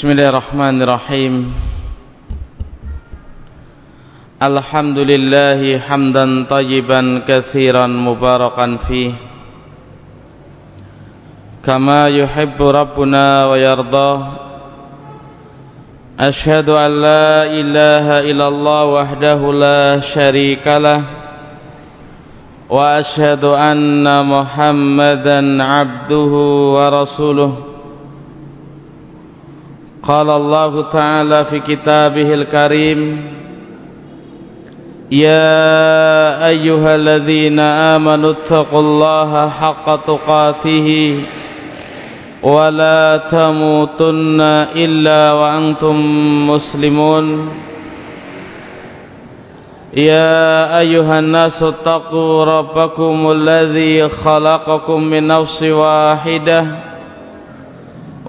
Bismillahirrahmanirrahim. Alhamdulillahi hamdan tayyiban kathiran mubarakan fi Kama yuhibbu Rabbuna wa yardah Ashhadu an la ilaha illallah wahdahu la sharika lah Wa ashhadu anna Muhammadan abduhu wa rasuluh. قال الله تعالى في كتابه الكريم يا أيها الذين آمنوا اتقوا الله حق تقاته ولا تموتن إلا وأنتم مسلمون. يا أيها الناس اتقوا ربكم الذي خلقكم من نفس واحدة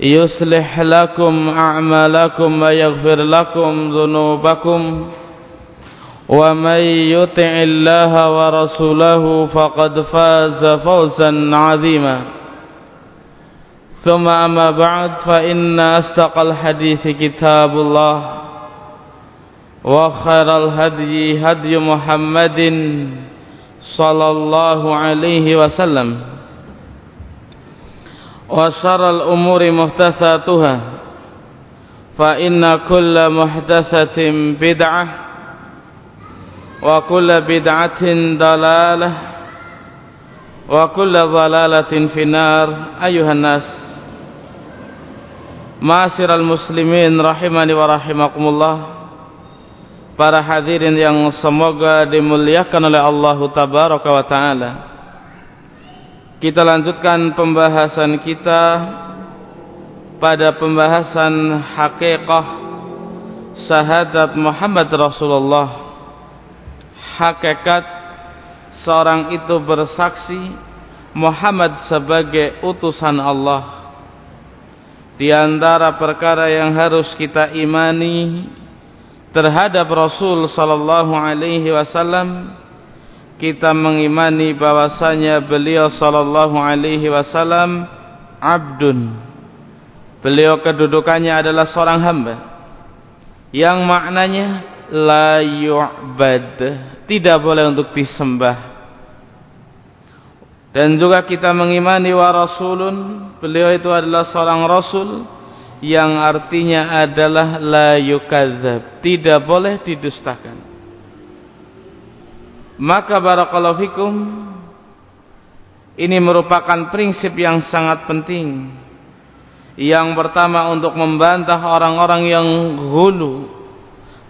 يصلح لكم أعمالكم ويغفر لكم ذنوبكم ومن يطع الله ورسوله فقد فاز فوزا عظيما. ثم أما بعد فإن أصدق الحديث كتاب الله وخير الهدي هدي محمد صلى الله عليه وسلم. وشر الأمور محدثاتها فإن كل محدثة بدعة وكل بدعة ضلالة وكل ضلالة في النار أيها الناس معاشر المسلمين rahimani wa rahimakumullah para hadirin yang semoga dimuliakan oleh Allah tabaraka wa taala kita lanjutkan pembahasan kita pada pembahasan hakikah syahadat Muhammad Rasulullah. Hakikat seorang itu bersaksi Muhammad sebagai utusan Allah. Di antara perkara yang harus kita imani terhadap Rasul sallallahu alaihi wasallam kita mengimani bahwasanya beliau sallallahu alaihi wasallam abdun. Beliau kedudukannya adalah seorang hamba. Yang maknanya la yu'bad tidak boleh untuk disembah. Dan juga kita mengimani wa rasulun beliau itu adalah seorang rasul yang artinya adalah la yukadzab tidak boleh didustakan maka barakallahu fikum ini merupakan prinsip yang sangat penting yang pertama untuk membantah orang-orang yang hulu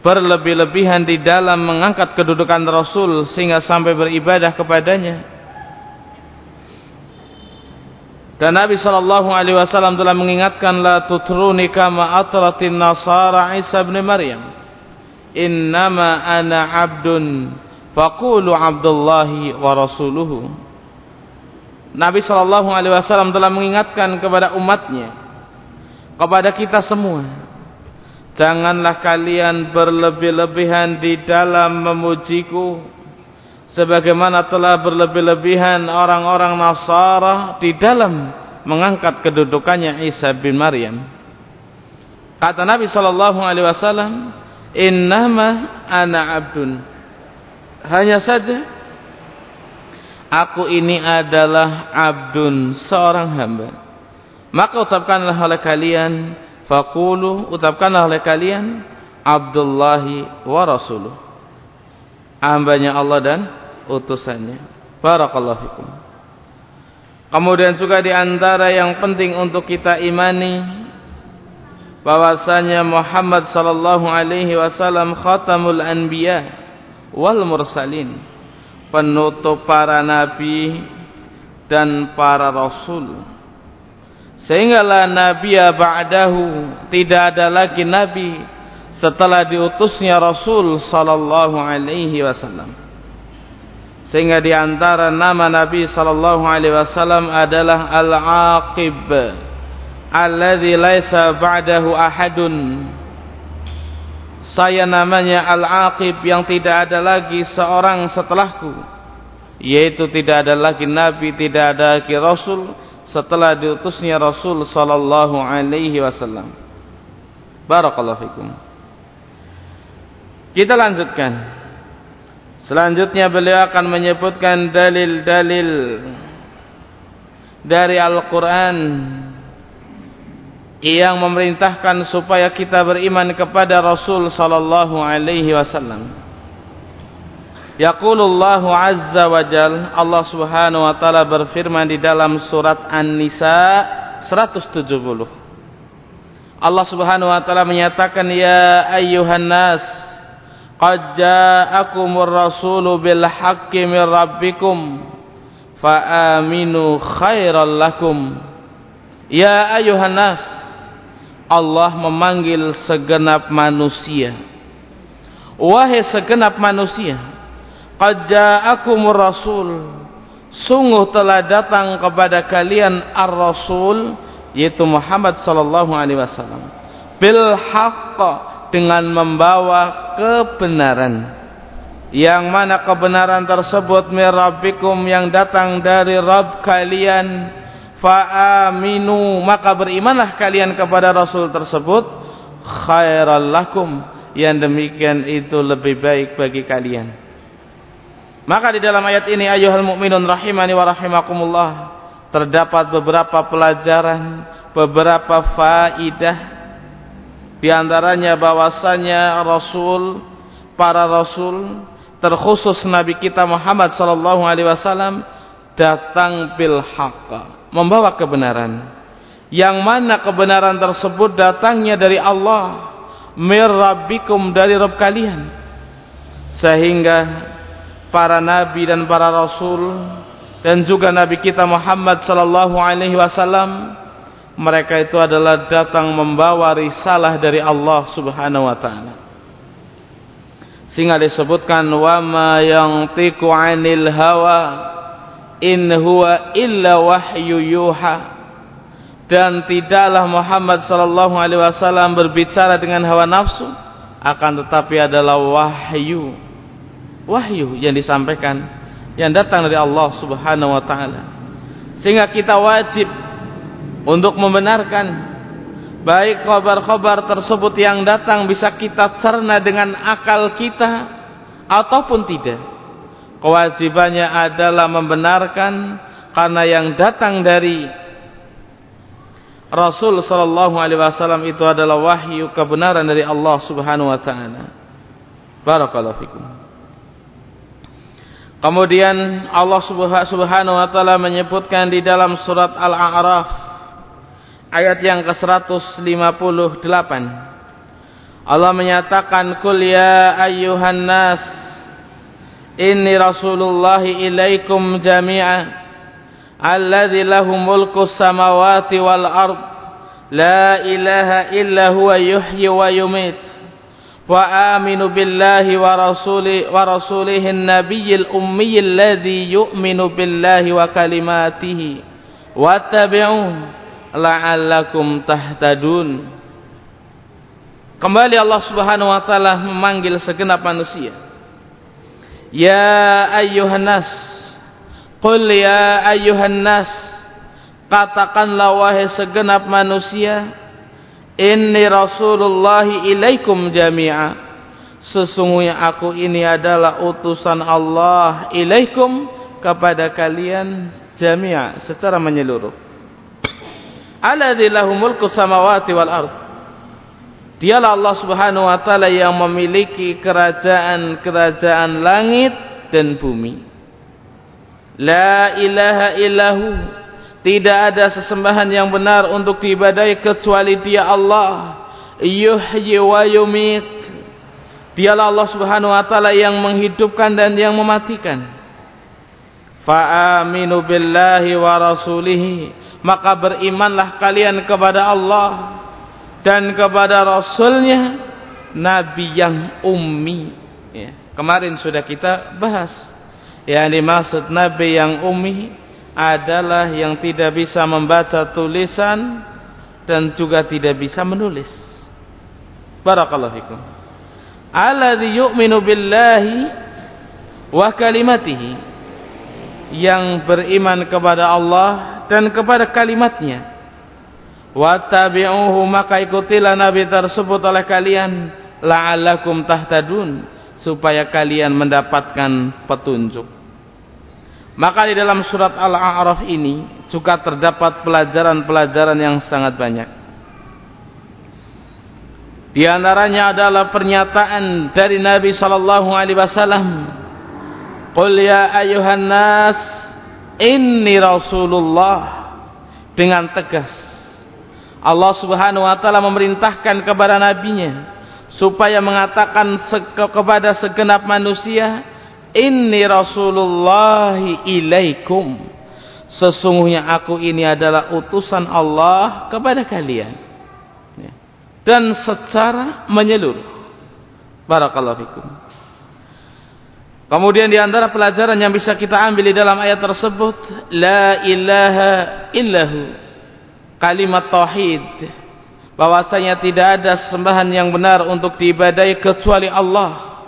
berlebih-lebihan di dalam mengangkat kedudukan Rasul sehingga sampai beribadah kepadanya dan Nabi sallallahu alaihi wasallam telah mengingatkan la tutruni kama atratin nasara Isa bin Maryam. Innama ana abdun faqulu abdullahi wa rasuluhu. Nabi sallallahu alaihi wasallam telah mengingatkan kepada umatnya kepada kita semua janganlah kalian berlebih-lebihan di dalam memujiku sebagaimana telah berlebih-lebihan orang-orang Nasara di dalam mengangkat kedudukannya Isa bin Maryam. Kata Nabi sallallahu alaihi wasallam, "Innama ana abdun." Hanya saja aku ini adalah abdun, seorang hamba. Maka ucapkanlah oleh kalian, faqulu ucapkanlah oleh kalian Abdullahi wa rasuluh. Hambanya Allah dan utusannya. Barakallahu fikum. Kemudian juga di antara yang penting untuk kita imani bahwasanya Muhammad sallallahu alaihi wasallam khatamul anbiya wal mursalin, penutup para nabi dan para rasul. sehingga la nabiyya ba'dahu tidak ada lagi nabi setelah diutusnya Rasul sallallahu alaihi wasallam sehingga di antara nama Nabi sallallahu alaihi wasallam adalah Al-Aqib alladzi laisa ba'dahu ahadun saya namanya Al-Aqib yang tidak ada lagi seorang setelahku. Yaitu tidak ada lagi nabi tidak ada lagi rasul setelah diutusnya Rasul sallallahu alaihi wasallam. Barakallahu fikum. Kita lanjutkan. Selanjutnya beliau akan menyebutkan dalil-dalil dari Al-Quran yang memerintahkan supaya kita beriman kepada Rasul sallallahu alaihi wasallam. Yaqulullahu azza wa jal Allah Subhanahu wa taala berfirman di dalam surat An-Nisa 170. Allah Subhanahu wa taala menyatakan ya ayyuhan nas qad ja'akumur rasulu bil haqqi min rabbikum fa aminu khairal lakum ya ayuhan nas Allah memanggil segenap manusia. Wahai segenap manusia qad ja'akumur rasul. Sungguh telah datang kepada kalian ar-rasul yaitu Muhammad sallallahu alaihi wasallam bil haqq dengan membawa kebenaran. Yang mana kebenaran tersebut mirabikum yang datang dari Rabb kalian fa'aminu. Maka berimanlah kalian kepada Rasul tersebut. Khairal lakum. Yang demikian itu lebih baik bagi kalian. Maka di dalam ayat ini ayuhal mu'minun rahimani wa rahimakumullah terdapat beberapa pelajaran beberapa faidah. Di antaranya bahwasanya Rasul, para Rasul, terkhusus Nabi kita Muhammad sallallahu alaihi wasallam datang bil haqq, membawa kebenaran. Yang mana kebenaran tersebut datangnya dari Allah, mir rabbikum dari Rabb kalian. Sehingga para nabi dan para rasul dan juga nabi kita Muhammad sallallahu alaihi wasallam mereka itu adalah datang membawa risalah dari Allah Subhanahu wa taala. Sehingga disebutkan wa ma yantiqu 'anil hawa in huwa illa wahyu yuha. Dan tidaklah Muhammad sallallahu alaihi wasallam berbicara dengan hawa nafsu akan tetapi adalah wahyu. Wahyu yang disampaikan yang datang dari Allah Subhanahu wa taala. Sehingga kita wajib untuk membenarkan baik khabar-khabar tersebut yang datang bisa kita cerna dengan akal kita ataupun tidak kewajibannya adalah membenarkan karena yang datang dari Rasul sallallahu alaihi wasallam itu adalah wahyu kebenaran dari Allah Subhanahu wa taala. Barakallahu fikum. Kemudian Allah Subhanahu wa taala menyebutkan di dalam surat Al-A'raf ayat yang ke-158 Allah menyatakan kul ya ayyuhan nas inni rasulullah ilaikum jami'a alladzi lahu mulku samawati wal ard la ilaha illa huwa yuhyi wa yumit wa aminu billahi wa rasuli wa rasulihi an-nabiyil ummi alladzi yu'minu billahi wa kalimatihi wattabi'uhu la'allakum tahtadun kembali Allah Subhanahu wa taala memanggil segenap manusia ya ayyuhan nas qul ya ayyuhan nas katakanlah wahai segenap manusia inni rasulullahi ilaikum jami'a. Sesungguhnya aku ini adalah utusan Allah ilaikum kepada kalian jami'a secara menyeluruh. Alladzi lahu samawati wal ard dialah Allah Subhanahu wa taala yang memiliki kerajaan-kerajaan langit dan bumi. La ilaha illahu. Tidak ada sesembahan yang benar untuk diibadai kecuali dia Allah. Yuhyi wa yumit. Dialah Allah Subhanahu wa taala yang menghidupkan dan yang mematikan. Fa aminu billahi wa rasulihi. Maka berimanlah kalian kepada Allah dan kepada Rasulnya Nabi yang ummi. Ya. kemarin sudah kita bahas. Yang dimaksud Nabi yang ummi adalah yang tidak bisa membaca tulisan dan juga tidak bisa menulis. Barakallahu fikum. Alladhi yu'minu billahi wa kalimatihi. Yang beriman kepada Allah dan kepada kalimatnya wattabi'uhu maka ikutilah nabi tersebut oleh kalian. La'allakum tahtadun supaya kalian mendapatkan petunjuk. Maka di dalam surat Al-A'raf ini juga terdapat pelajaran-pelajaran yang sangat banyak. Di antaranya adalah pernyataan dari Nabi sallallahu alaihi wasallam Qul ya ayuhan nas inni rasulullah dengan tegas Allah Subhanahu wa taala memerintahkan kepada nabinya supaya mengatakan kepada segenap manusia inni rasulullah ilaikum. Sesungguhnya aku ini adalah utusan Allah kepada kalian. Dan secara menyeluruh. Barakallahu fikum. Kemudian di antara pelajaran yang bisa kita ambil di dalam ayat tersebut la ilaha illahu kalimat tauhid. Bahwasanya tidak ada sembahan yang benar untuk diibadai kecuali Allah.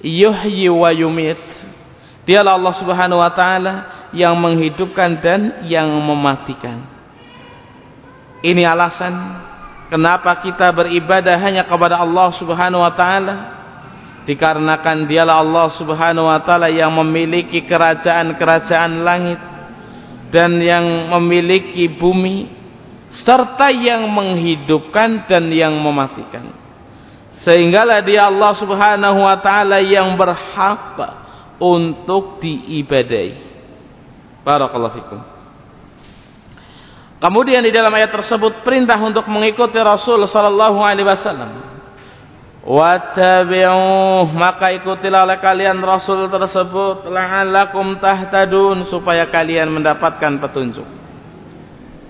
Yuhyi wa yumit. Dialah Allah subhanahu wa ta'ala yang menghidupkan dan yang mematikan. Ini alasan kenapa kita beribadah hanya kepada Allah subhanahu wa ta'ala. Dikarenakan dialah Allah subhanahu wa ta'ala yang memiliki kerajaan-kerajaan langit dan yang memiliki bumi serta yang menghidupkan dan yang mematikan. Sehinggalah dia Allah subhanahu wa ta'ala yang berhak untuk diibadai. Barakallahu fikum. Kemudian di dalam ayat tersebut perintah untuk mengikuti Rasul sallallahu alaihi wasallam wattabi'uh maka ikutilah oleh kalian rasul tersebut. La'allakum tahtadun. Supaya kalian mendapatkan petunjuk.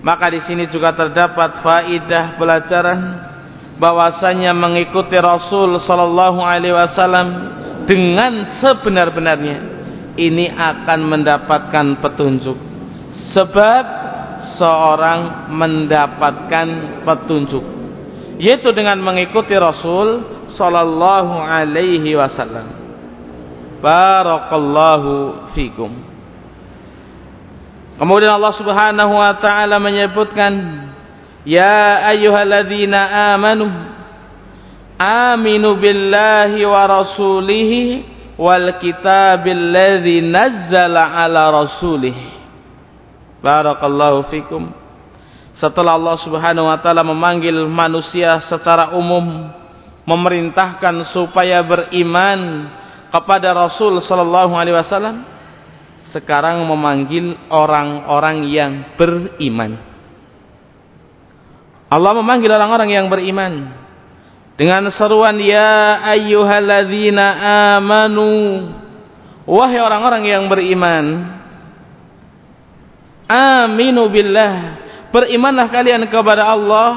Maka di sini juga terdapat faidah pelajaran bahwasanya mengikuti Rasul sallallahu alaihi wasallam dengan sebenar-benarnya ini akan mendapatkan petunjuk. Sebab seorang mendapatkan petunjuk. Yaitu dengan mengikuti Rasul sallallahu alaihi wasallam. Barakallahu fikum. Kemudian Allah Subhanahu wa taala menyebutkan Ya ayyuhalladzina amanu aminu billahi wa rasulihi wal kitabil ladzi nazzala ala rasulih. Barakallahu fikum. Setelah Allah Subhanahu wa taala memanggil manusia secara umum memerintahkan supaya beriman kepada Rasul sallallahu alaihi wasallam sekarang memanggil orang-orang yang beriman. Allah memanggil orang-orang yang beriman dengan seruan ya ayyuhalladzina amanu. Wahai orang-orang yang beriman aminu billah. Berimanlah kalian kepada Allah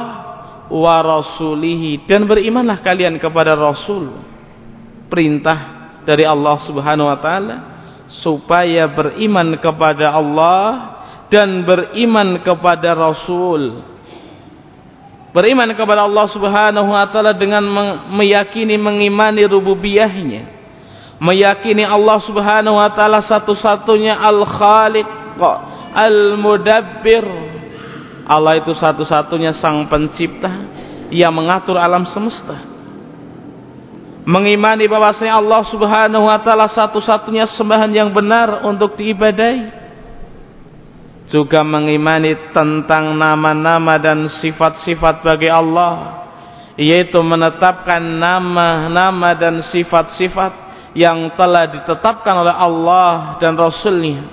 wa rasulihi. Dan berimanlah kalian kepada rasul. Perintah dari Allah Subhanahu wa taala supaya beriman kepada Allah dan beriman kepada rasul. Beriman kepada Allah Subhanahu wa taala dengan meyakini mengimani rububiyahnya meyakini Allah Subhanahu wa taala satu-satunya al-khaliq al-mudabbir Allah itu satu-satunya sang pencipta yang mengatur alam semesta. Mengimani bahwasanya Allah Subhanahu wa taala satu-satunya sembahan yang benar untuk diibadai. Juga mengimani tentang nama-nama dan sifat-sifat bagi Allah, yaitu menetapkan nama-nama dan sifat-sifat yang telah ditetapkan oleh Allah dan Rasulnya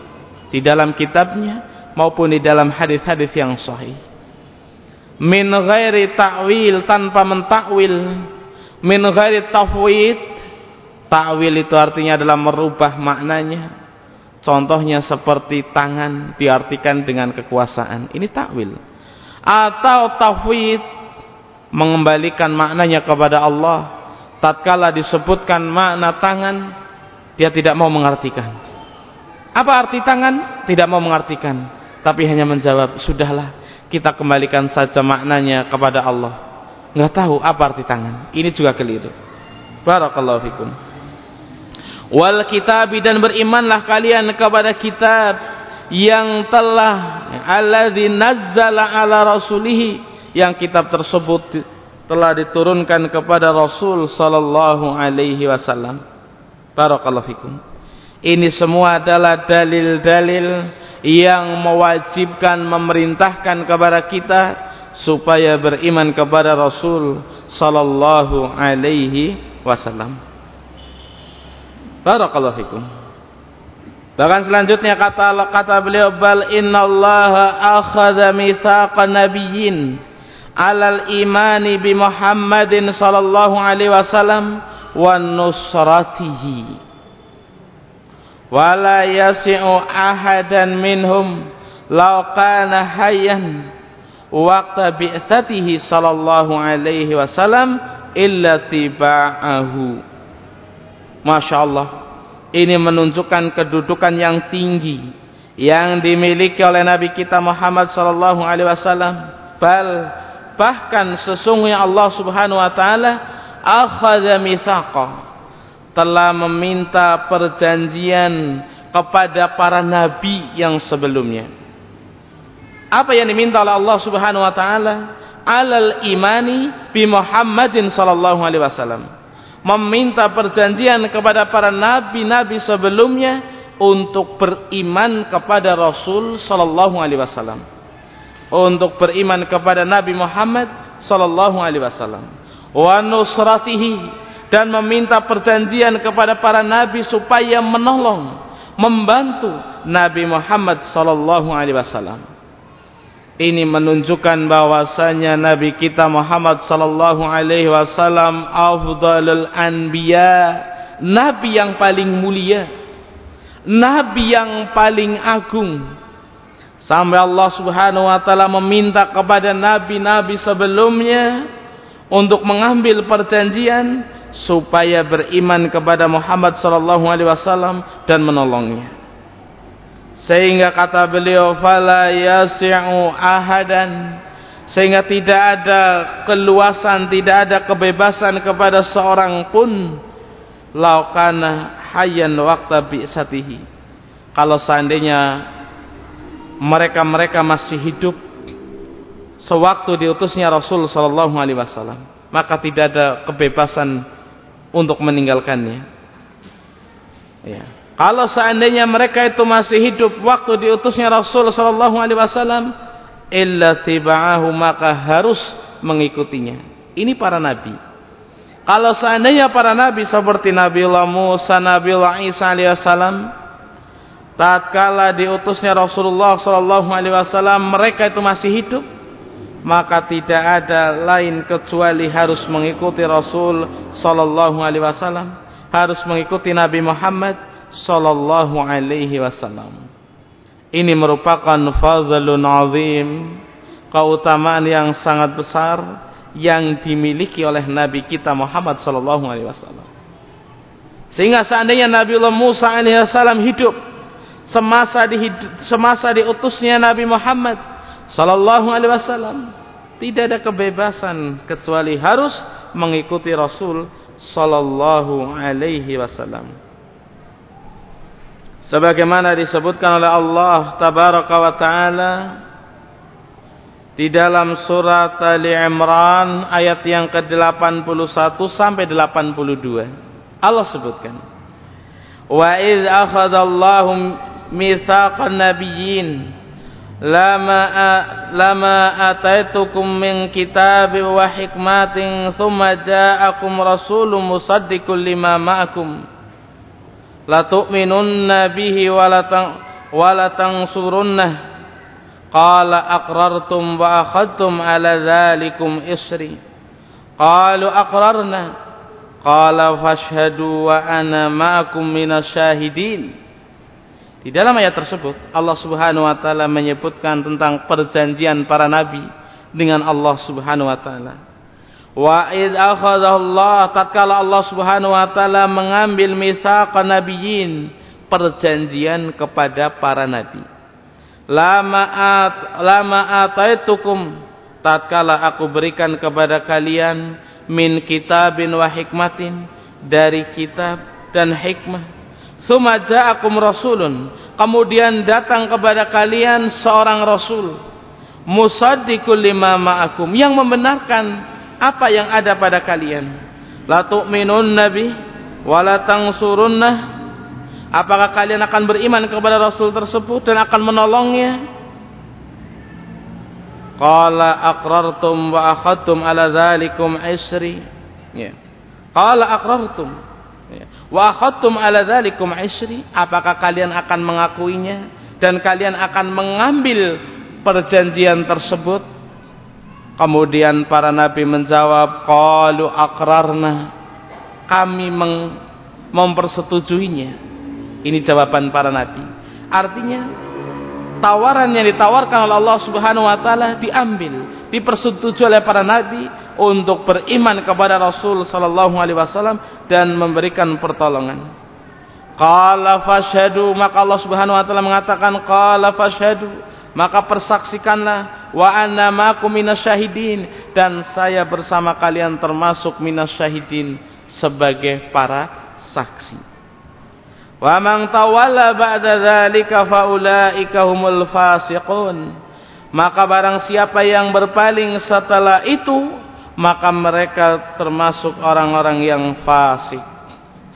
di dalam kitabnya maupun di dalam hadis-hadis yang sahih min ghairi ta'wil tanpa mentakwil min ghairi tafwid ta'wil itu artinya adalah merubah maknanya Contohnya seperti tangan diartikan dengan kekuasaan. Ini takwil. Atau tafwid mengembalikan maknanya kepada Allah. Tatkala disebutkan makna tangan, dia tidak mau mengartikan. Apa arti tangan? Tidak mau mengartikan, tapi hanya menjawab, "Sudahlah, kita kembalikan saja maknanya kepada Allah." Enggak tahu apa arti tangan. Ini juga keliru. Barakallahu fikum. Wal kitabi dan berimanlah kalian kepada kitab yang telah alladzi nazzala ala rasulihi yang kitab tersebut telah diturunkan kepada Rasul sallallahu alaihi wasallam. Barakallahu fikum. Ini semua adalah dalil-dalil yang mewajibkan memerintahkan kepada kita supaya beriman kepada Rasul sallallahu alaihi wasallam. Barakallahu fikum. Bahkan selanjutnya kata kata beliau bal innallaha akhadha mitsaqan nabiyyin alal imani bi Muhammadin sallallahu alaihi wasallam wa nusratihi wala yasi'u ahadan minhum law kana hayyan waqta bi'tsatihi sallallahu alaihi wasallam illa tiba'ahu. Masya Allah ini menunjukkan kedudukan yang tinggi yang dimiliki oleh Nabi kita Muhammad sallallahu alaihi wasallam. Bal bahkan sesungguhnya Allah Subhanahu wa taala akhadha mitsaqa telah meminta perjanjian kepada para nabi yang sebelumnya. Apa yang diminta oleh Allah Subhanahu wa taala? Alal imani bi Muhammadin sallallahu alaihi wasallam. Meminta perjanjian kepada para nabi-nabi sebelumnya untuk beriman kepada Rasul sallallahu alaihi wasallam untuk beriman kepada Nabi Muhammad sallallahu alaihi wasallam wa nusratihi dan meminta perjanjian kepada para nabi supaya menolong membantu Nabi Muhammad sallallahu alaihi wasallam. Ini menunjukkan bahwasanya nabi kita Muhammad sallallahu alaihi wasallam afdalul anbiya nabi yang paling mulia nabi yang paling agung. Sampai Allah subhanahu wa ta'ala meminta kepada nabi-nabi sebelumnya untuk mengambil perjanjian supaya beriman kepada Muhammad sallallahu alaihi wasallam dan menolongnya. Sehingga kata beliau fala yasi'u ahadan sehingga tidak ada keluasan, tidak ada kebebasan kepada seorang pun laukana hayyan waqta bi'satihi. Kalau seandainya mereka-mereka masih hidup sewaktu diutusnya Rasul sallallahu alaihi wasallam maka tidak ada kebebasan untuk meninggalkannya. Ya. Kalau seandainya mereka itu masih hidup waktu diutusnya Rasul sallallahu alaihi wasallam illa tiba'ahu maka harus mengikutinya. Ini para nabi. Kalau seandainya para nabi seperti Nabi Allah Musa, Nabi Allah Isa alaihissalam tatkala diutusnya Rasulullah sallallahu alaihi wasallam mereka itu masih hidup maka tidak ada lain kecuali harus mengikuti Rasul sallallahu alaihi wasallam harus mengikuti Nabi Muhammad sallallahu alaihi wasallam. Ini merupakan fadlun azim keutamaan yang sangat besar yang dimiliki oleh Nabi kita Muhammad sallallahu alaihi wasallam. Sehingga seandainya Nabi Musa alaihi wasallam hidup semasa di semasa diutusnya Nabi Muhammad sallallahu alaihi wasallam. Tidak ada kebebasan kecuali harus mengikuti Rasul sallallahu alaihi wasallam. Sebagaimana disebutkan oleh Allah tabaraka wa taala di dalam surat Ali Imran ayat yang ke-81 sampai 82 Allah sebutkan wa idz akhadallahu ميثاق النبيين لما لما أتيتكم من كتاب وحكمة ثم جاءكم رسول مصدق لما معكم لتؤمنن به ولا تنصرنه قال أقررتم وأخذتم على ذلكم إصري قالوا أقررنا قال فاشهدوا وأنا معكم من الشاهدين Di dalam ayat tersebut Allah Subhanahu wa taala menyebutkan tentang perjanjian para nabi dengan Allah Subhanahu wa taala. Wa id akhadallah tatkala Allah Subhanahu wa taala mengambil mitsaqan nabiyyin perjanjian kepada para nabi. Lama at lama tatkala aku berikan kepada kalian min kitabin wa hikmatin dari kitab dan hikmah Suma ja'akum rasulun. Kemudian datang kepada kalian seorang rasul. Musaddiqul lima ma'akum. Yang membenarkan apa yang ada pada kalian. La tu'minun nabi. Wa la tangsurunnah. Apakah kalian akan beriman kepada rasul tersebut dan akan menolongnya? Qala aqrartum wa akhadtum ala dhalikum isri. Ya. Qala aqrartum. Wa akhadtum ala dzalikum isri? Apakah kalian akan mengakuinya dan kalian akan mengambil perjanjian tersebut? Kemudian para nabi menjawab, qalu aqrarna. Kami mempersetujuinya. Ini jawaban para nabi. Artinya tawaran yang ditawarkan oleh Allah Subhanahu wa taala diambil, dipersetujui oleh para nabi untuk beriman kepada Rasul sallallahu alaihi wasallam dan memberikan pertolongan. Qala fashhadu maka Allah Subhanahu wa taala mengatakan qala fashhadu maka persaksikanlah wa anna ma'akum minasyahidin dan saya bersama kalian termasuk minasyahidin sebagai para saksi. Wa man tawalla ba'da dzalika faulaika humul fasiqun. Maka barang siapa yang berpaling setelah itu maka mereka termasuk orang-orang yang fasik.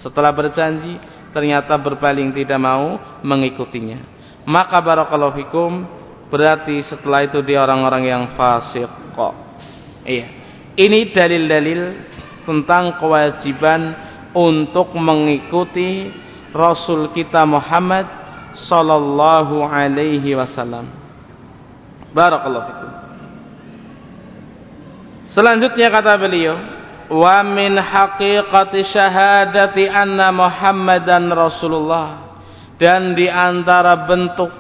Setelah berjanji, ternyata berpaling tidak mau mengikutinya. Maka barakallahu fikum, berarti setelah itu dia orang-orang yang fasik kok. Iya. Ini dalil-dalil tentang kewajiban untuk mengikuti Rasul kita Muhammad sallallahu alaihi wasallam. Barakallahu fikum. Selanjutnya kata beliau, wa min haqiqati syahadati anna Muhammadan Rasulullah dan di antara bentuk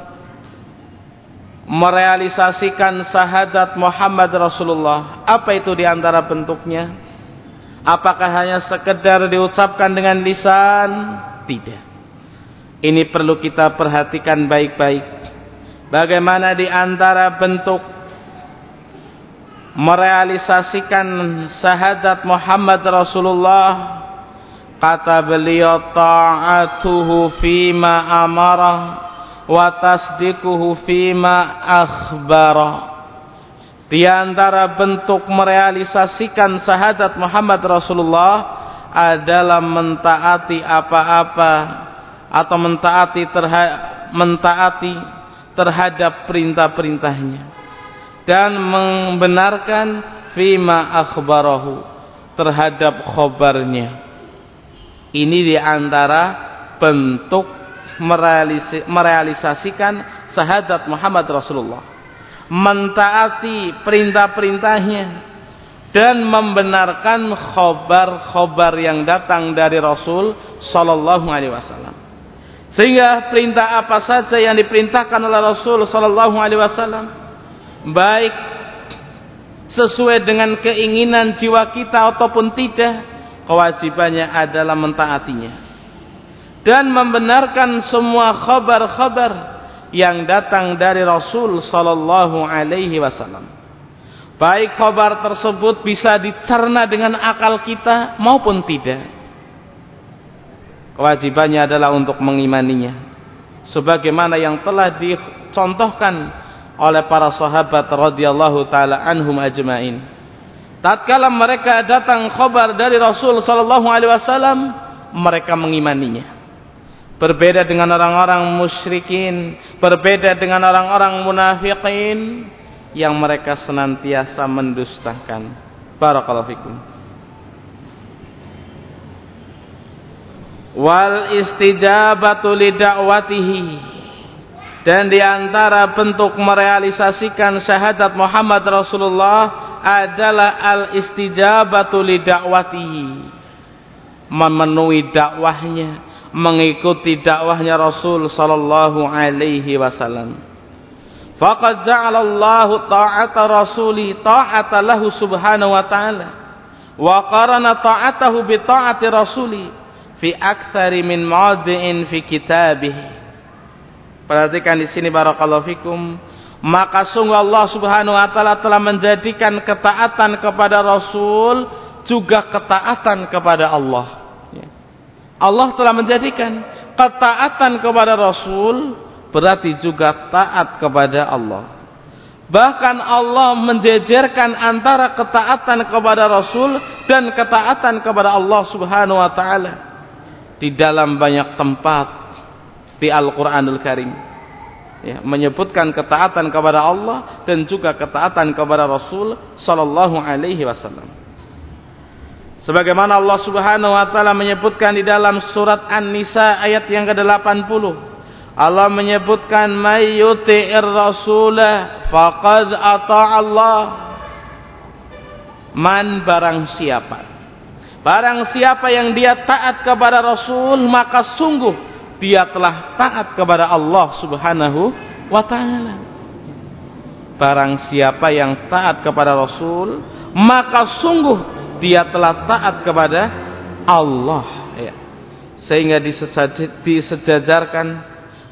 merealisasikan syahadat Muhammad Rasulullah. Apa itu di antara bentuknya? Apakah hanya sekedar diucapkan dengan lisan? Tidak. Ini perlu kita perhatikan baik-baik. Bagaimana di antara bentuk merealisasikan syahadat Muhammad Rasulullah kata beliau ta'atuhu fima amara wa tasdiquhu fima akhbara. Di antara bentuk merealisasikan syahadat Muhammad Rasulullah adalah mentaati apa-apa atau mentaati terhadap mentaati terhadap perintah-perintahnya dan membenarkan fima akhbarahu terhadap khobarnya. Ini di antara bentuk merealisasikan sahadat Muhammad Rasulullah. Mentaati perintah-perintahnya dan membenarkan khobar-khobar yang datang dari Rasul Sallallahu Alaihi Wasallam. Sehingga perintah apa saja yang diperintahkan oleh Rasul Sallallahu Alaihi Wasallam baik. Sesuai dengan keinginan jiwa kita ataupun tidak kewajibannya adalah mentaatinya. Dan membenarkan semua khabar-khabar yang datang dari Rasul sallallahu alaihi wasallam. Baik khabar tersebut bisa dicerna dengan akal kita maupun tidak. Kewajibannya adalah untuk mengimaninya. Sebagaimana yang telah dicontohkan oleh para sahabat radhiyallahu taala anhum ajmain. Tatkala mereka datang khabar dari Rasul sallallahu alaihi wasallam, mereka mengimaninya. Berbeda dengan orang-orang musyrikin, berbeda dengan orang-orang munafikin yang mereka senantiasa mendustakan. Barakallahu fikum. Wal istijabatu li da'watihi dan di antara bentuk merealisasikan syahadat Muhammad Rasulullah adalah al-istijabatu li da'watihi. Memenuhi dakwahnya mengikuti dakwahnya Rasul sallallahu alaihi wasallam. Faqad ja'ala Allah ta'ata rasuli ta'ata lahu subhanahu wa ta'ala wa qarana ta'atahu bi ta'ati rasuli fi aktsari min mawdi'in fi kitabih. Perhatikan di sini barakallahu fikum maka sungguh Allah Subhanahu wa taala telah menjadikan ketaatan kepada Rasul juga ketaatan kepada Allah. Ya. Allah telah menjadikan ketaatan kepada Rasul berarti juga taat kepada Allah. Bahkan Allah menjejerkan antara ketaatan kepada Rasul dan ketaatan kepada Allah Subhanahu wa taala di dalam banyak tempat di Al-Qur'anul Karim ya, menyebutkan ketaatan kepada Allah dan juga ketaatan kepada Rasul sallallahu alaihi wasallam. Sebagaimana Allah Subhanahu wa taala menyebutkan di dalam surat An-Nisa ayat yang ke-80. Allah menyebutkan may yuti'ir rasula faqad Allah. Man barang siapa Barang siapa yang dia taat kepada Rasul maka sungguh dia telah taat kepada Allah Subhanahu wa taala. Barang siapa yang taat kepada Rasul, maka sungguh dia telah taat kepada Allah ya. Sehingga disejajarkan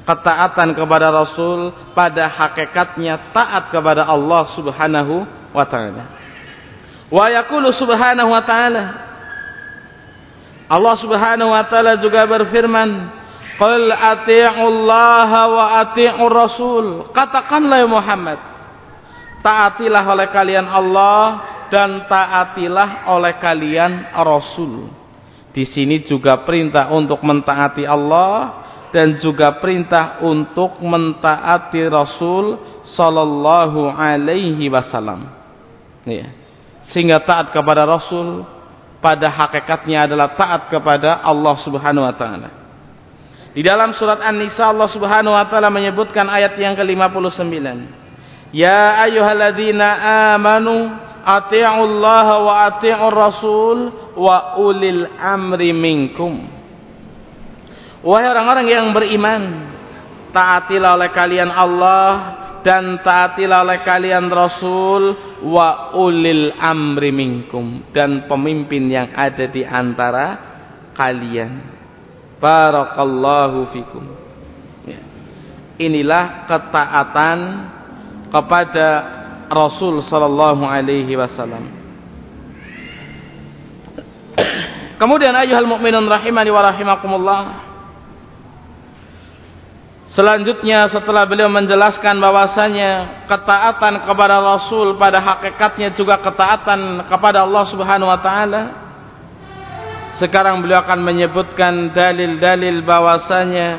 ketaatan kepada Rasul pada hakikatnya taat kepada Allah Subhanahu wa taala. Wa yaqulu subhanahu wa taala Allah Subhanahu wa taala juga berfirman Qul Allah wa ati'ur rasul. Katakanlah ya Muhammad. Taatilah oleh kalian Allah dan taatilah oleh kalian Rasul. Di sini juga perintah untuk mentaati Allah dan juga perintah untuk mentaati Rasul sallallahu alaihi wasallam. Ya. Sehingga taat kepada Rasul pada hakikatnya adalah taat kepada Allah Subhanahu wa taala. Di dalam surat An-Nisa Allah Subhanahu wa taala menyebutkan ayat yang ke-59. Ya ayyuhalladzina amanu atii'ullaha wa atii'ur rasul wa ulil amri minkum. Wahai orang-orang yang beriman, taatilah oleh kalian Allah dan taatilah oleh kalian Rasul wa ulil amri minkum dan pemimpin yang ada di antara kalian. Barakallahu fikum. Ya. Inilah ketaatan kepada Rasul sallallahu alaihi wasallam. Kemudian ayuhal mukminun rahimani wa rahimakumullah. Selanjutnya setelah beliau menjelaskan bahwasanya ketaatan kepada Rasul pada hakikatnya juga ketaatan kepada Allah Subhanahu wa taala sekarang beliau akan menyebutkan dalil-dalil bahwasanya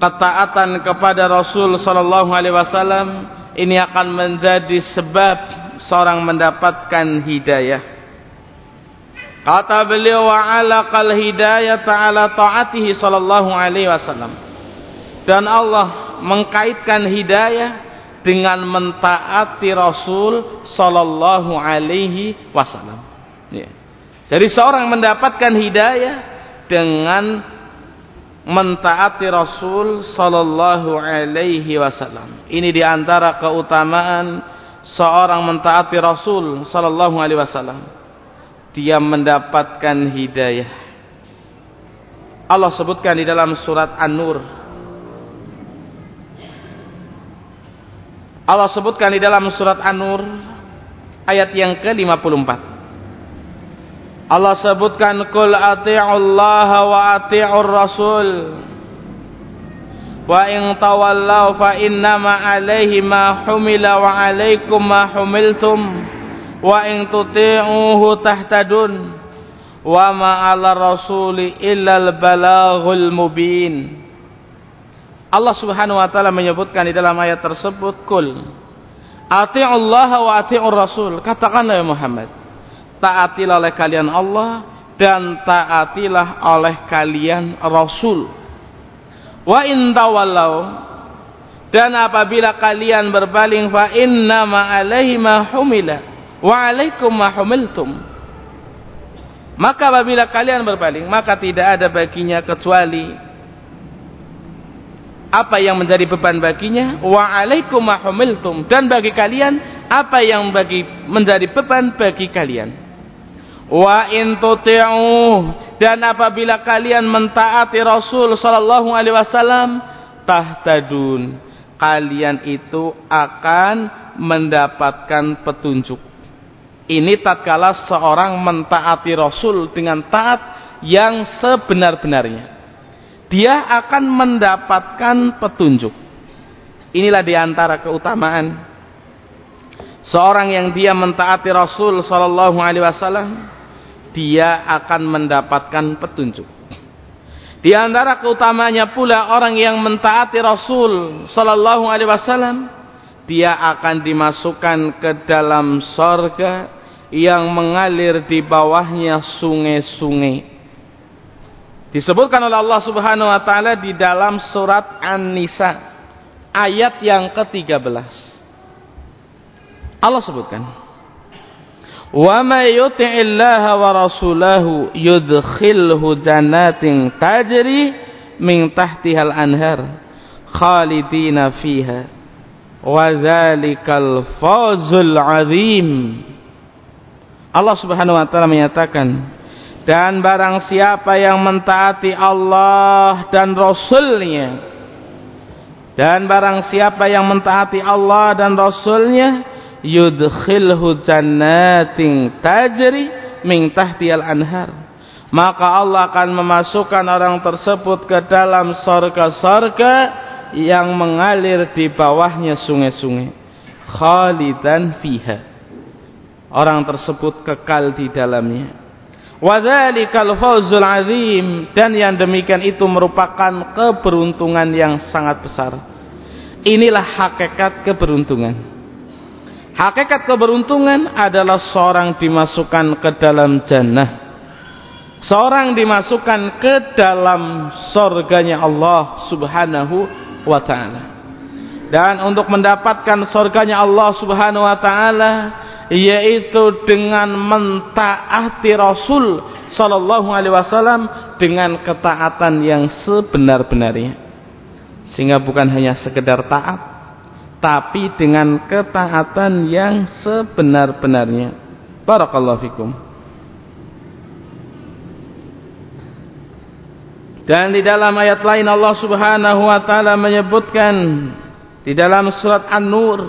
ketaatan kepada Rasul sallallahu alaihi wasallam ini akan menjadi sebab seorang mendapatkan hidayah. Kata beliau wa alaqal hidayah ta'ala ta'atihi sallallahu alaihi wasallam. Dan Allah mengkaitkan hidayah dengan mentaati Rasul sallallahu alaihi wasallam. Ya. Jadi seorang mendapatkan hidayah dengan mentaati Rasul sallallahu alaihi wasallam. Ini di antara keutamaan seorang mentaati Rasul sallallahu alaihi wasallam. Dia mendapatkan hidayah. Allah sebutkan di dalam surat An-Nur. Allah sebutkan di dalam surat An-Nur ayat yang ke-54. Allah sebutkan kul ati'ullaha wa ati'ur rasul. Wa in tawallaw fa innama alaihi ma humila wa alaikum ma humiltum. Wa in tuti'uhu tahtadun. Wa ma 'ala rasuli illa al balaghul mubin. Allah Subhanahu wa taala menyebutkan di dalam ayat tersebut kul ati'ullaha wa ati'ur rasul. Katakanlah ya Muhammad taatilah oleh kalian Allah dan taatilah oleh kalian Rasul. Wa in tawallau dan apabila kalian berpaling fa inna ma alaihi ma humila wa alaikum ma humiltum. Maka apabila kalian berpaling, maka tidak ada baginya kecuali apa yang menjadi beban baginya wa alaikum mahumiltum dan bagi kalian apa yang bagi menjadi beban bagi kalian wa in dan apabila kalian mentaati Rasul sallallahu alaihi wasallam tahtadun. Kalian itu akan mendapatkan petunjuk. Ini tatkala seorang mentaati Rasul dengan taat yang sebenar-benarnya. Dia akan mendapatkan petunjuk. Inilah di antara keutamaan. Seorang yang dia mentaati Rasul Sallallahu Alaihi Wasallam, dia akan mendapatkan petunjuk. Di antara keutamanya pula orang yang mentaati Rasul Sallallahu Alaihi Wasallam, dia akan dimasukkan ke dalam sorga yang mengalir di bawahnya sungai-sungai Disebutkan oleh Allah Subhanahu wa taala di dalam surat An-Nisa ayat yang ke-13. Allah sebutkan Wa may yuti'illaha wa rasulahu yudkhilhu jannatin tajri min tahtihal anhar khalidina fiha. Wa dzalikal fawzul azim. Allah Subhanahu wa taala menyatakan dan barang siapa yang mentaati Allah dan Rasulnya dan barang siapa yang mentaati Allah dan Rasulnya yudkhilhu jannatin tajri min tahtiyal anhar. Maka Allah akan memasukkan orang tersebut ke dalam sorga-sorga yang mengalir di bawahnya sungai-sungai. Khalidan fiha. Orang tersebut kekal di dalamnya. Wadzalikal fawzul azim. Dan yang demikian itu merupakan keberuntungan yang sangat besar. Inilah hakikat keberuntungan. Hakikat keberuntungan adalah seorang dimasukkan ke dalam jannah. Seorang dimasukkan ke dalam surganya Allah Subhanahu wa taala. Dan untuk mendapatkan surganya Allah Subhanahu wa taala yaitu dengan mentaati Rasul sallallahu alaihi wasallam dengan ketaatan yang sebenar-benarnya sehingga bukan hanya sekedar taat tapi dengan ketaatan yang sebenar-benarnya. Barakallahu fikum. Dan di dalam ayat lain Allah Subhanahu wa taala menyebutkan di dalam surat An-Nur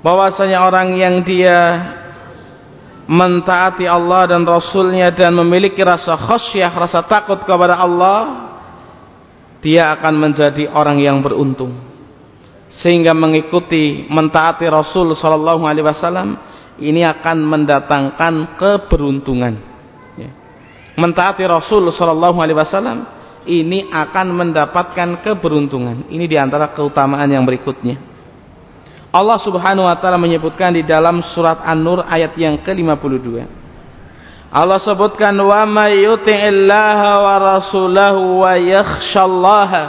bahwasanya orang yang dia mentaati Allah dan Rasulnya dan memiliki rasa khasyah, rasa takut kepada Allah dia akan menjadi orang yang beruntung sehingga mengikuti mentaati Rasul Shallallahu Alaihi Wasallam ini akan mendatangkan keberuntungan ya. mentaati Rasul Shallallahu Alaihi Wasallam ini akan mendapatkan keberuntungan ini di antara keutamaan yang berikutnya Allah Subhanahu wa taala menyebutkan di dalam surat An-Nur ayat yang ke-52. Allah sebutkan wa may yuti'illaha wa rasulahu wa yakhshallaha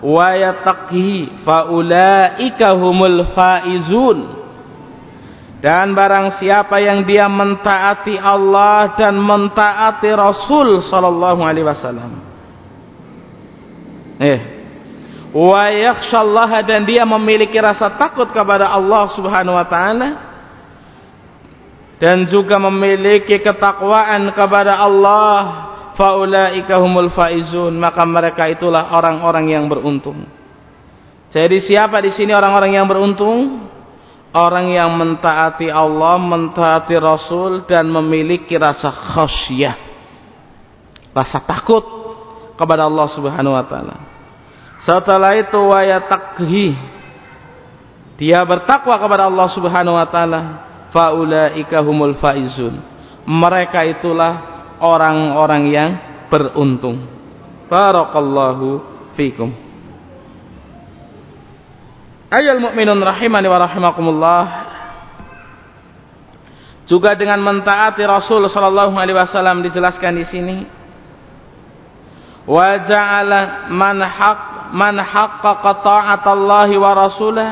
wa yattaqi fa ulaika humul faizun. Dan barang siapa yang dia mentaati Allah dan mentaati Rasul sallallahu alaihi wasallam. Eh, wa yakhshallaha dan dia memiliki rasa takut kepada Allah Subhanahu wa taala dan juga memiliki ketakwaan kepada Allah. Faulaika humul faizun. Maka mereka itulah orang-orang yang beruntung. Jadi siapa di sini orang-orang yang beruntung? Orang yang mentaati Allah mentaati Rasul dan memiliki rasa khasyah. Rasa takut kepada Allah Subhanahu wa taala. Setelah itu wayatakhi dia bertakwa kepada Allah Subhanahu wa taala faulaika humul faizun. Mereka itulah orang-orang yang beruntung. Barakallahu fikum. Ayol mukminun rahimani wa rahimakumullah. Juga dengan mentaati Rasul sallallahu alaihi wasallam dijelaskan di sini. Wa ja'ala man haq man haqqaqa ta'atallahi wa rasulah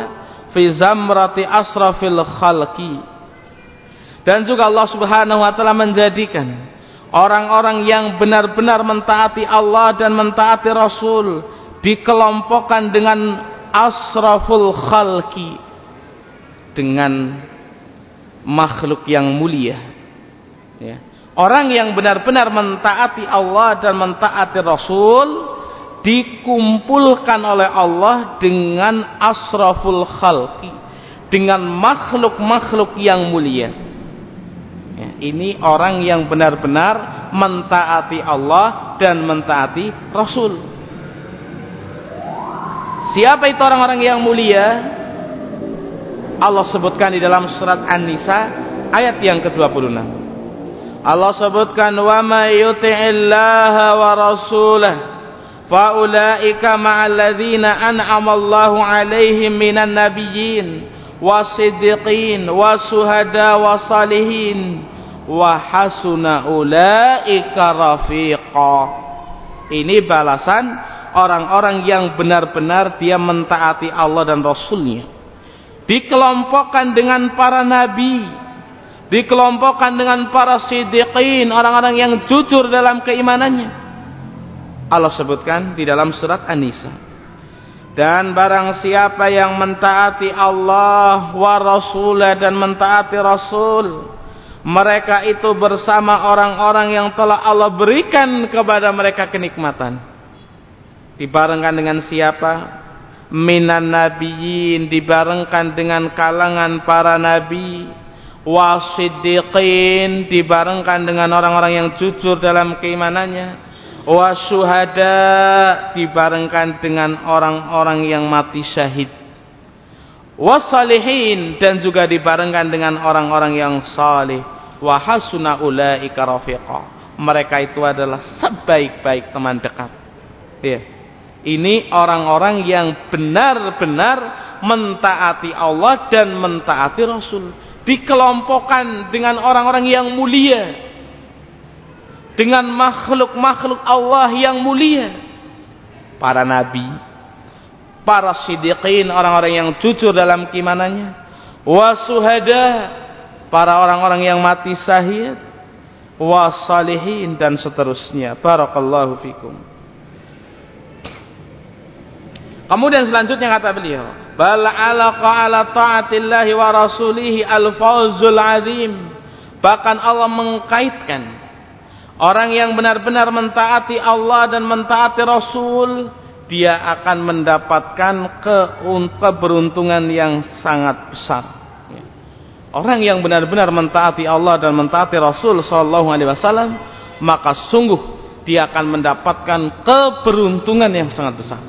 fi zamrati asrafil khalqi Dan juga Allah Subhanahu wa taala menjadikan orang-orang yang benar-benar mentaati Allah dan mentaati Rasul dikelompokkan dengan asraful khalqi dengan makhluk yang mulia ya. orang yang benar-benar mentaati Allah dan mentaati Rasul dikumpulkan oleh Allah dengan asraful khalqi dengan makhluk-makhluk yang mulia ini orang yang benar-benar mentaati Allah dan mentaati Rasul. Siapa itu orang-orang yang mulia? Allah sebutkan di dalam surat An-Nisa ayat yang ke-26. Allah sebutkan wa may yuti'illaha wa rasulah fa ulaika ma'al ladzina an'ama Allahu 'alaihim minan nabiyyin wasiddiqin wasuhada wasalihin wa hasuna ulaika rafiqa. Ini balasan orang-orang yang benar-benar dia mentaati Allah dan Rasulnya. Dikelompokkan dengan para nabi. Dikelompokkan dengan para siddiqin orang-orang yang jujur dalam keimanannya. Allah sebutkan di dalam surat An-Nisa. Dan barang siapa yang mentaati Allah wa Rasulah dan mentaati Rasul mereka itu bersama orang-orang yang telah Allah berikan kepada mereka kenikmatan. Dibarengkan dengan siapa? Minan nabiyyin dibarengkan dengan kalangan para nabi. Wasiddiqin dibarengkan dengan orang-orang yang jujur dalam keimanannya. Wasyuhada dibarengkan dengan orang-orang yang mati syahid wasalihin dan juga dibarengkan dengan orang-orang yang saleh wa hasuna ulaika mereka itu adalah sebaik-baik teman dekat. Ya ini orang-orang yang benar-benar mentaati Allah dan mentaati Rasul. Dikelompokkan dengan orang-orang yang mulia. Dengan makhluk-makhluk Allah yang mulia. Para nabi para siddiqin orang-orang yang jujur dalam kimananya wasuhada para orang-orang yang mati syahid wasalihin dan seterusnya. Barakallahu fikum. Kemudian selanjutnya kata beliau bal alaqa ala ta'atillahi wa rasulihi al-fawzul azim. Bahkan Allah mengkaitkan Orang yang benar-benar mentaati Allah dan mentaati Rasul, dia akan mendapatkan ke keberuntungan yang sangat besar. Ya. Orang yang benar-benar mentaati Allah dan mentaati Rasul Sallallahu Alaihi Wasallam, maka sungguh dia akan mendapatkan keberuntungan yang sangat besar.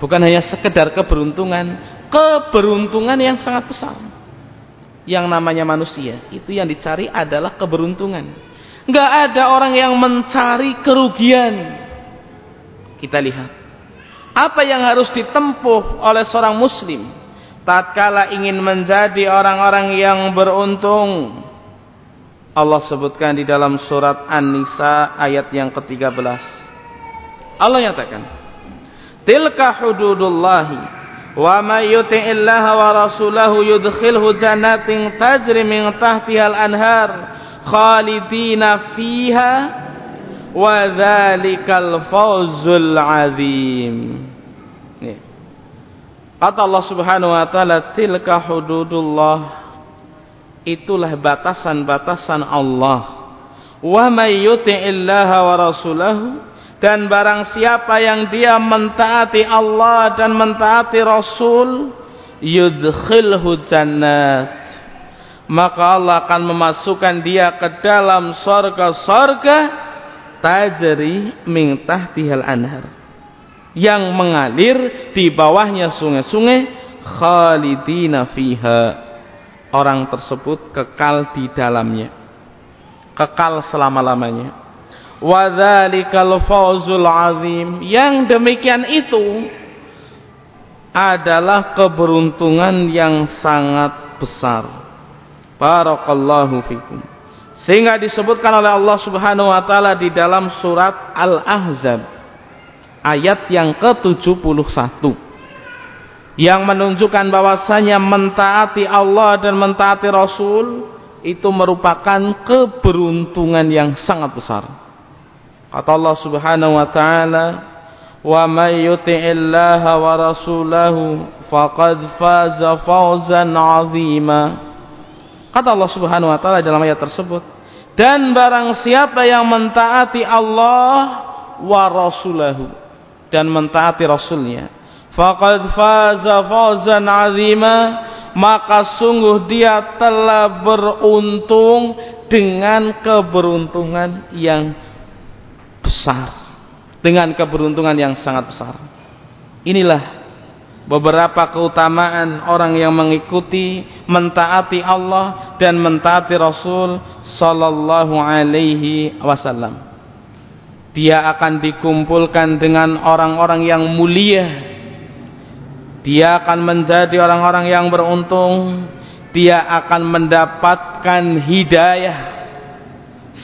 Bukan hanya sekedar keberuntungan, keberuntungan yang sangat besar. Yang namanya manusia, itu yang dicari adalah keberuntungan Nggak ada orang yang mencari kerugian. Kita lihat. Apa yang harus ditempuh oleh seorang muslim tatkala ingin menjadi orang-orang yang beruntung. Allah sebutkan di dalam surat An-Nisa ayat yang ke-13. Allah nyatakan, "Tilka hududullahi wa may yuti'illaha wa rasulahu yudkhilhu jannatin tajri min tahtihal anhar." khalidina fiha wa dzalikal fawzul azim. Kata Allah Subhanahu wa taala tilka hududullah. Itulah batasan-batasan Allah. Wa may yuti'illaha wa rasulahu. Dan barang siapa yang dia mentaati Allah dan mentaati Rasul yudkhilhu jannat. Maka Allah akan memasukkan dia ke dalam sorga-sorga tajri min tahtihal anhar yang mengalir di bawahnya sungai-sungai khalidina fiha. Orang tersebut kekal di dalamnya. Kekal selama-lamanya. Wadzalikal fawzul azim. Yang demikian itu adalah keberuntungan yang sangat besar. Barakallahu fikum. Sehingga disebutkan oleh Allah Subhanahu wa taala di dalam surat Al-Ahzab ayat yang ke-71 yang menunjukkan bahwasanya mentaati Allah dan mentaati Rasul itu merupakan keberuntungan yang sangat besar. Kata Allah Subhanahu wa taala, "Wa may yuti'illaha wa rasulahu faqad faza fawzan 'azima." Kata Allah Subhanahu wa taala dalam ayat tersebut, dan barang siapa yang mentaati Allah wa rasulahu dan mentaati rasulnya, faqad faza fawzan 'azima maka sungguh dia telah beruntung dengan keberuntungan yang besar. Dengan keberuntungan yang sangat besar. Inilah beberapa keutamaan orang yang mengikuti mentaati Allah dan mentaati Rasul sallallahu alaihi wasallam dia akan dikumpulkan dengan orang-orang yang mulia. Dia akan menjadi orang-orang yang beruntung. Dia akan mendapatkan hidayah.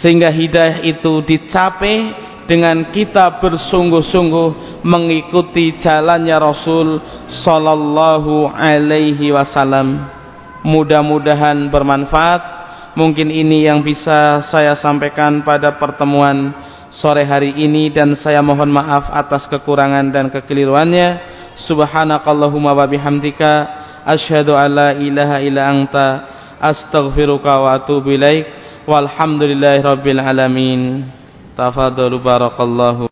Sehingga hidayah itu dicapai dengan kita bersungguh-sungguh mengikuti jalannya Rasul sallallahu alaihi wasallam. Mudah-mudahan bermanfaat. Mungkin ini yang bisa saya sampaikan pada pertemuan sore hari ini dan saya mohon maaf atas kekurangan dan kekeliruannya. Subhanakallahumma wa bihamdika asyhadu an la ilaha illa anta astaghfiruka wa atubu ilaik. Walhamdulillahi rabbil alamin. Tafadhalu barakallahu